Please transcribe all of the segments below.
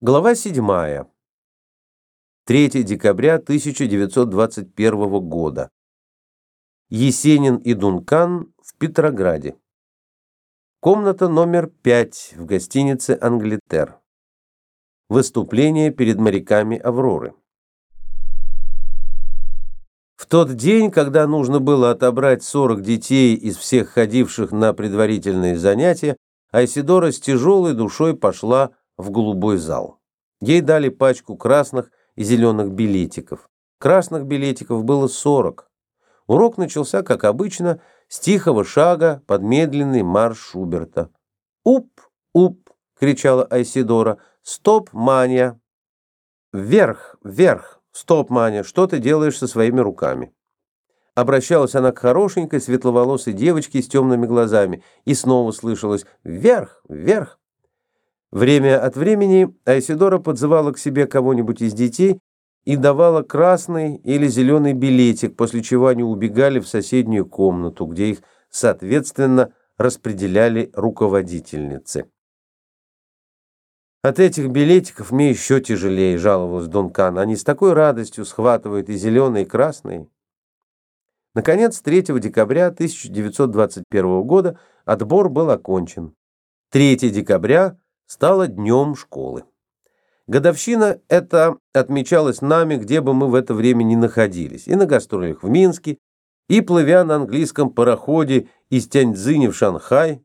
Глава 7. 3 декабря 1921 года. Есенин и Дункан в Петрограде. Комната номер 5 в гостинице «Англитер». Выступление перед моряками «Авроры». В тот день, когда нужно было отобрать 40 детей из всех ходивших на предварительные занятия, Айсидора с тяжелой душой пошла в голубой зал. Ей дали пачку красных и зеленых билетиков. Красных билетиков было 40. Урок начался, как обычно, с тихого шага под медленный марш Шуберта. «Уп! Уп!» — кричала Айсидора. «Стоп, Маня!» «Вверх! Вверх! Стоп, Маня! Что ты делаешь со своими руками?» Обращалась она к хорошенькой светловолосой девочке с темными глазами, и снова слышалось «Вверх! Вверх!» Время от времени Айсидора подзывала к себе кого-нибудь из детей и давала красный или зеленый билетик, после чего они убегали в соседнюю комнату, где их, соответственно, распределяли руководительницы. От этих билетиков мне еще тяжелее, жаловалась Дункан. Они с такой радостью схватывают и зеленые, и красные. Наконец, 3 декабря 1921 года отбор был окончен. 3 декабря стало днем школы. Годовщина эта отмечалась нами, где бы мы в это время ни находились, и на гастролях в Минске, и плывя на английском пароходе из Тяньцзиня в Шанхай,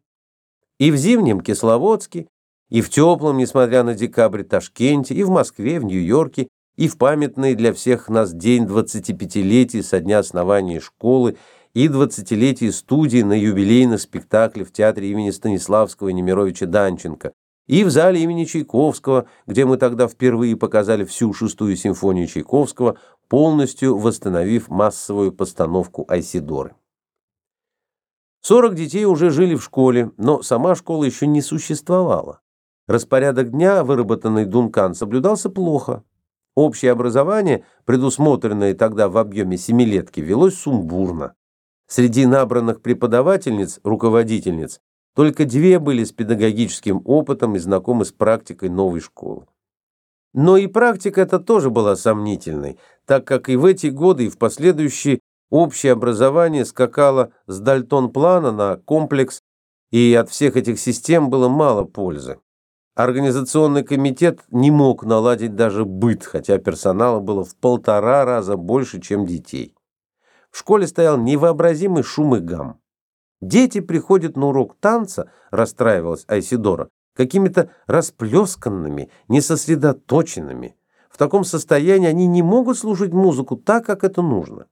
и в зимнем Кисловодске, и в теплом, несмотря на декабрь, Ташкенте, и в Москве, в Нью-Йорке, и в памятный для всех нас день 25-летия со дня основания школы, и 20-летие студии на юбилейных спектакле в театре имени Станиславского и Немировича Данченко, и в зале имени Чайковского, где мы тогда впервые показали всю шестую симфонию Чайковского, полностью восстановив массовую постановку Айсидоры. 40 детей уже жили в школе, но сама школа еще не существовала. Распорядок дня, выработанный Дункан, соблюдался плохо. Общее образование, предусмотренное тогда в объеме семилетки, велось сумбурно. Среди набранных преподавательниц, руководительниц, только две были с педагогическим опытом и знакомы с практикой новой школы. Но и практика эта тоже была сомнительной, так как и в эти годы, и в последующие общее образование скакало с Дальтон-плана на комплекс, и от всех этих систем было мало пользы. Организационный комитет не мог наладить даже быт, хотя персонала было в полтора раза больше, чем детей. В школе стоял невообразимый шум и гам. Дети приходят на урок танца, расстраивалась Айсидора, какими-то расплесканными, несосредоточенными. В таком состоянии они не могут слушать музыку так, как это нужно.